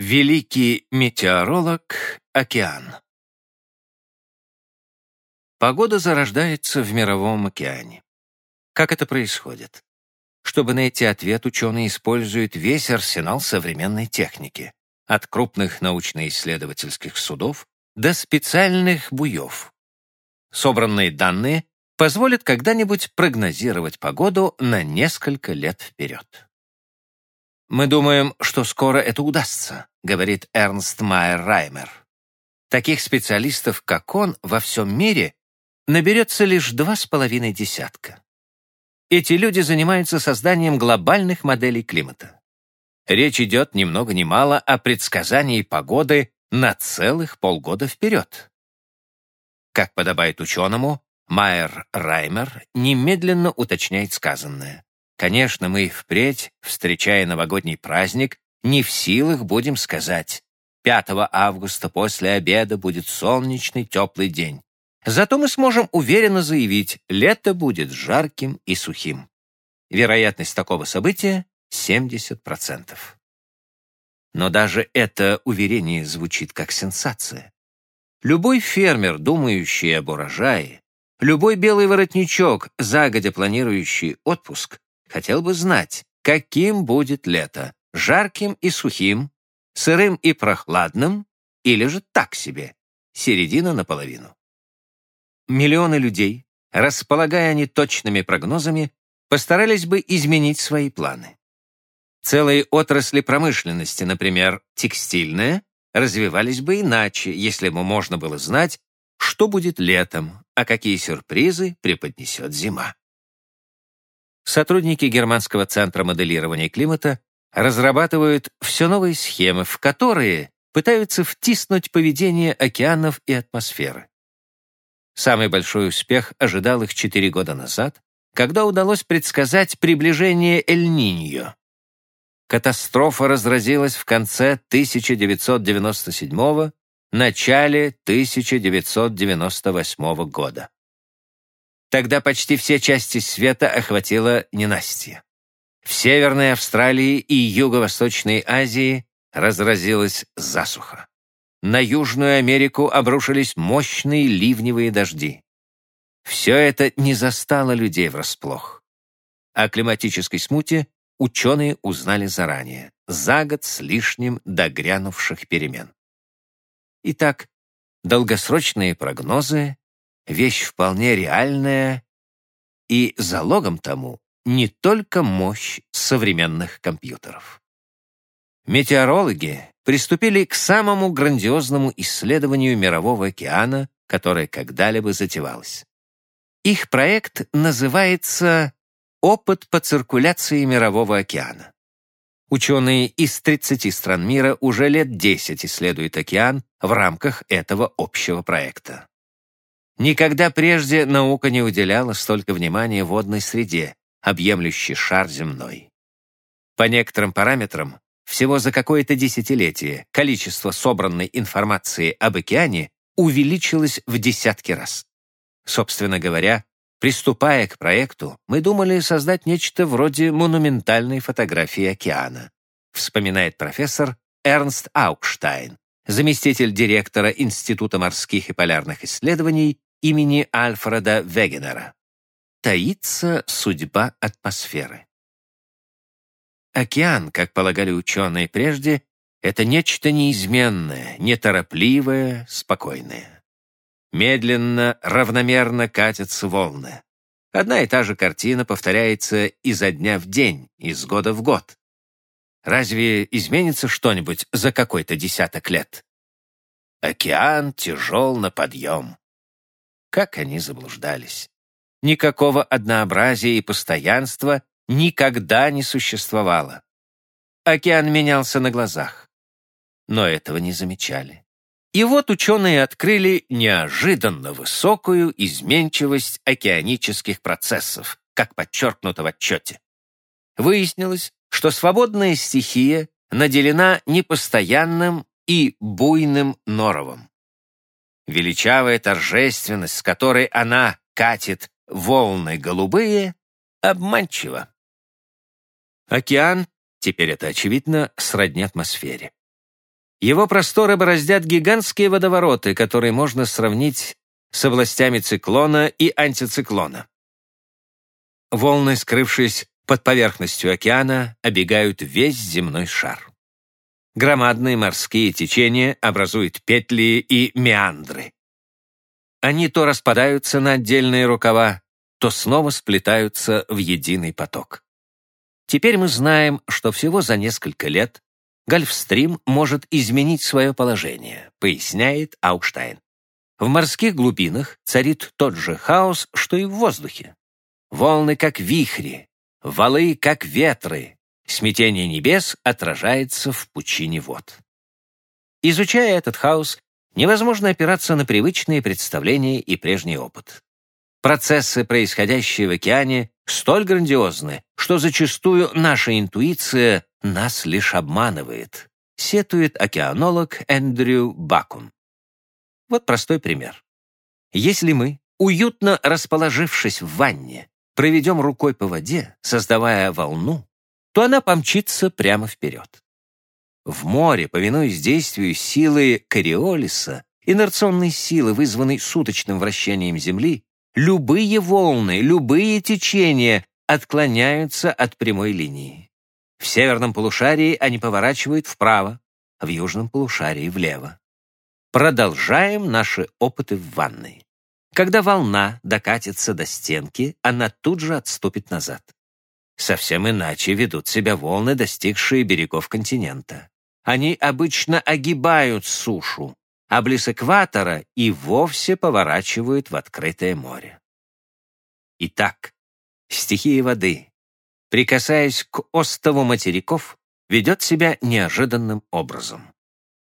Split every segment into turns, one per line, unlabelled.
Великий метеоролог Океан Погода зарождается в Мировом океане. Как это происходит? Чтобы найти ответ, ученые используют весь арсенал современной техники, от крупных научно-исследовательских судов до специальных буев. Собранные данные позволят когда-нибудь прогнозировать погоду на несколько лет вперед. «Мы думаем, что скоро это удастся», — говорит Эрнст Майер Раймер. Таких специалистов, как он, во всем мире наберется лишь два с половиной десятка. Эти люди занимаются созданием глобальных моделей климата. Речь идет ни много ни мало о предсказании погоды на целых полгода вперед. Как подобает ученому, Майер Раймер немедленно уточняет сказанное. Конечно, мы впредь, встречая новогодний праздник, не в силах будем сказать. 5 августа после обеда будет солнечный теплый день. Зато мы сможем уверенно заявить, лето будет жарким и сухим. Вероятность такого события — 70%. Но даже это уверение звучит как сенсация. Любой фермер, думающий об урожае, любой белый воротничок, загодя планирующий отпуск, хотел бы знать, каким будет лето, жарким и сухим, сырым и прохладным, или же так себе, середина наполовину. Миллионы людей, располагая неточными прогнозами, постарались бы изменить свои планы. Целые отрасли промышленности, например, текстильная, развивались бы иначе, если бы можно было знать, что будет летом, а какие сюрпризы преподнесет зима сотрудники Германского центра моделирования климата разрабатывают все новые схемы, в которые пытаются втиснуть поведение океанов и атмосферы. Самый большой успех ожидал их четыре года назад, когда удалось предсказать приближение Эль-Ниньо. Катастрофа разразилась в конце 1997 начале 1998 года. Тогда почти все части света охватило ненастье. В Северной Австралии и Юго-Восточной Азии разразилась засуха. На Южную Америку обрушились мощные ливневые дожди. Все это не застало людей врасплох. О климатической смуте ученые узнали заранее, за год с лишним до грянувших перемен. Итак, долгосрочные прогнозы вещь вполне реальная, и залогом тому не только мощь современных компьютеров. Метеорологи приступили к самому грандиозному исследованию Мирового океана, которое когда-либо затевалось. Их проект называется «Опыт по циркуляции Мирового океана». Ученые из 30 стран мира уже лет 10 исследуют океан в рамках этого общего проекта. Никогда прежде наука не уделяла столько внимания водной среде, объемлющей шар земной. По некоторым параметрам, всего за какое-то десятилетие количество собранной информации об океане увеличилось в десятки раз. Собственно говоря, приступая к проекту, мы думали создать нечто вроде монументальной фотографии океана, вспоминает профессор Эрнст Аукштайн, заместитель директора Института морских и полярных исследований имени Альфреда Вегенера. Таится судьба атмосферы. Океан, как полагали ученые прежде, это нечто неизменное, неторопливое, спокойное. Медленно, равномерно катятся волны. Одна и та же картина повторяется изо дня в день, из года в год. Разве изменится что-нибудь за какой-то десяток лет? Океан тяжел на подъем. Как они заблуждались. Никакого однообразия и постоянства никогда не существовало. Океан менялся на глазах. Но этого не замечали. И вот ученые открыли неожиданно высокую изменчивость океанических процессов, как подчеркнуто в отчете. Выяснилось, что свободная стихия наделена непостоянным и буйным норовом величавая торжественность, с которой она катит волны голубые, обманчива. Океан, теперь это очевидно, сродни атмосфере. Его просторы бороздят гигантские водовороты, которые можно сравнить с областями циклона и антициклона. Волны, скрывшись под поверхностью океана, обегают весь земной шар. Громадные морские течения образуют петли и меандры. Они то распадаются на отдельные рукава, то снова сплетаются в единый поток. Теперь мы знаем, что всего за несколько лет Гольфстрим может изменить свое положение, поясняет Аукштайн. В морских глубинах царит тот же хаос, что и в воздухе. Волны как вихри, валы как ветры, смятение небес отражается в пучине вод. Изучая этот хаос, невозможно опираться на привычные представления и прежний опыт. Процессы, происходящие в океане, столь грандиозны, что зачастую наша интуиция нас лишь обманывает, сетует океанолог Эндрю Бакун. Вот простой пример. Если мы, уютно расположившись в ванне, проведем рукой по воде, создавая волну, то она помчится прямо вперед. В море, повинуясь действию силы Кориолиса, инерционной силы, вызванной суточным вращением Земли, Любые волны, любые течения отклоняются от прямой линии. В северном полушарии они поворачивают вправо, в южном полушарии влево. Продолжаем наши опыты в ванной. Когда волна докатится до стенки, она тут же отступит назад. Совсем иначе ведут себя волны, достигшие берегов континента. Они обычно огибают сушу, а близ экватора и вовсе поворачивают в открытое море. Итак, стихия воды, прикасаясь к остову материков, ведет себя неожиданным образом.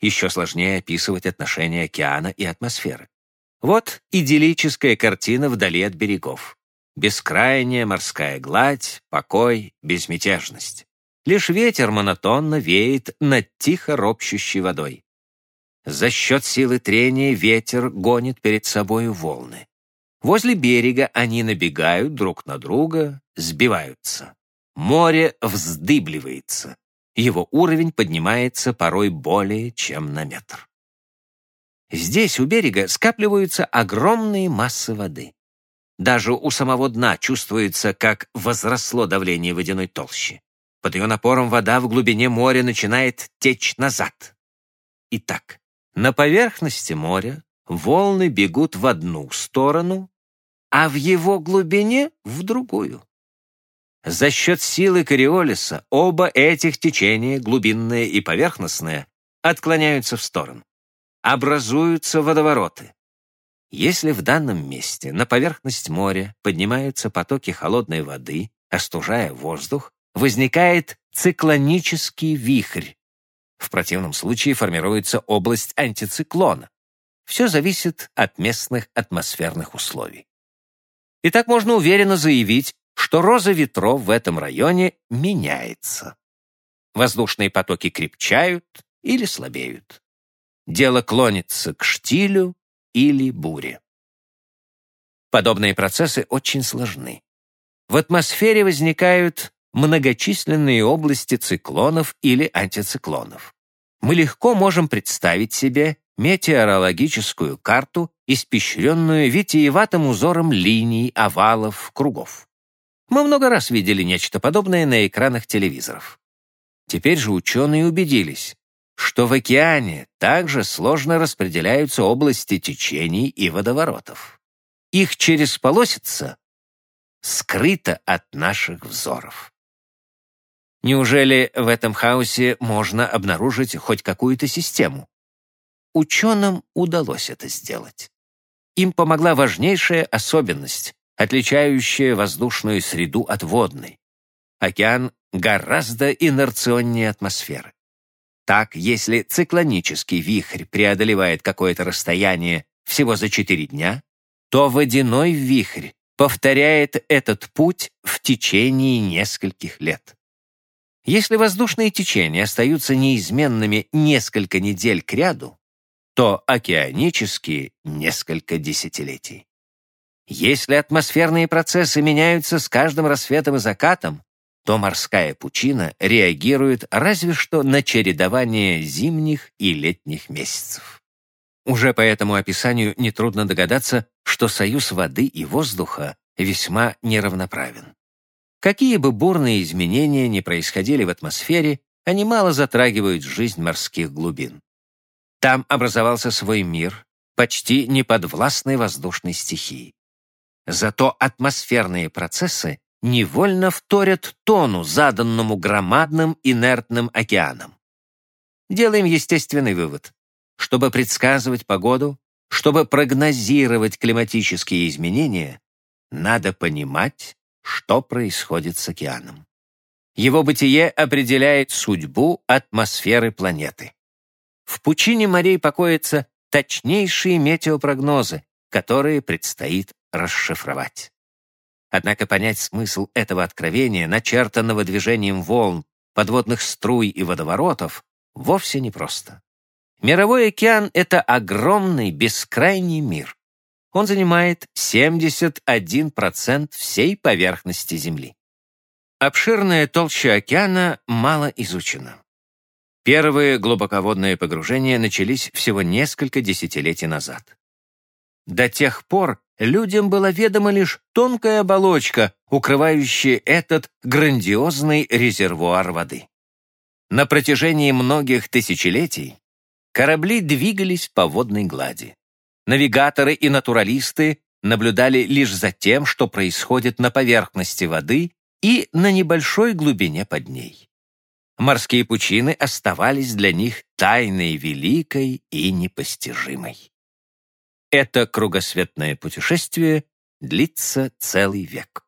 Еще сложнее описывать отношения океана и атмосферы. Вот идиллическая картина вдали от берегов. Бескрайняя морская гладь, покой, безмятежность. Лишь ветер монотонно веет над тихо ропщущей водой. За счет силы трения ветер гонит перед собою волны. Возле берега они набегают друг на друга, сбиваются. Море вздыбливается. Его уровень поднимается порой более чем на метр. Здесь у берега скапливаются огромные массы воды. Даже у самого дна чувствуется, как возросло давление водяной толщи. Под ее напором вода в глубине моря начинает течь назад. Итак, на поверхности моря волны бегут в одну сторону, а в его глубине — в другую. За счет силы Кориолиса оба этих течения, глубинное и поверхностное, отклоняются в сторону. Образуются водовороты. Если в данном месте на поверхность моря поднимаются потоки холодной воды, остужая воздух, возникает циклонический вихрь, в противном случае формируется область антициклона. Все зависит от местных атмосферных условий. И так можно уверенно заявить, что роза ветров в этом районе меняется. Воздушные потоки крепчают или слабеют. Дело клонится к штилю или буре. Подобные процессы очень сложны. В атмосфере возникают многочисленные области циклонов или антициклонов. Мы легко можем представить себе метеорологическую карту, испещренную витиеватым узором линий, овалов, кругов. Мы много раз видели нечто подобное на экранах телевизоров. Теперь же ученые убедились, что в океане также сложно распределяются области течений и водоворотов. Их через полосица скрыто от наших взоров. Неужели в этом хаосе можно обнаружить хоть какую-то систему? Ученым удалось это сделать. Им помогла важнейшая особенность, отличающая воздушную среду от водной. Океан гораздо инерционнее атмосферы. Так, если циклонический вихрь преодолевает какое-то расстояние всего за 4 дня, то водяной вихрь повторяет этот путь в течение нескольких лет. Если воздушные течения остаются неизменными несколько недель кряду, то океанические — несколько десятилетий. Если атмосферные процессы меняются с каждым рассветом и закатом, то морская пучина реагирует разве что на чередование зимних и летних месяцев. Уже по этому описанию нетрудно догадаться, что союз воды и воздуха весьма неравноправен. Какие бы бурные изменения ни происходили в атмосфере, они мало затрагивают жизнь морских глубин. Там образовался свой мир, почти неподвластный воздушной стихии. Зато атмосферные процессы невольно вторят тону, заданному громадным инертным океаном. Делаем естественный вывод. Чтобы предсказывать погоду, чтобы прогнозировать климатические изменения, надо понимать, что происходит с океаном. Его бытие определяет судьбу атмосферы планеты. В пучине морей покоятся точнейшие метеопрогнозы, которые предстоит расшифровать. Однако понять смысл этого откровения, начертанного движением волн, подводных струй и водоворотов, вовсе непросто. Мировой океан — это огромный, бескрайний мир. Он занимает 71% всей поверхности Земли. Обширная толща океана мало изучена. Первые глубоководные погружения начались всего несколько десятилетий назад. До тех пор людям была ведома лишь тонкая оболочка, укрывающая этот грандиозный резервуар воды. На протяжении многих тысячелетий корабли двигались по водной глади. Навигаторы и натуралисты наблюдали лишь за тем, что происходит на поверхности воды и на небольшой глубине под ней. Морские пучины оставались для них тайной великой и непостижимой. Это кругосветное путешествие длится целый век.